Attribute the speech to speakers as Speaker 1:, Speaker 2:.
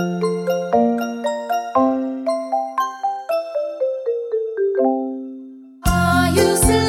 Speaker 1: Are you say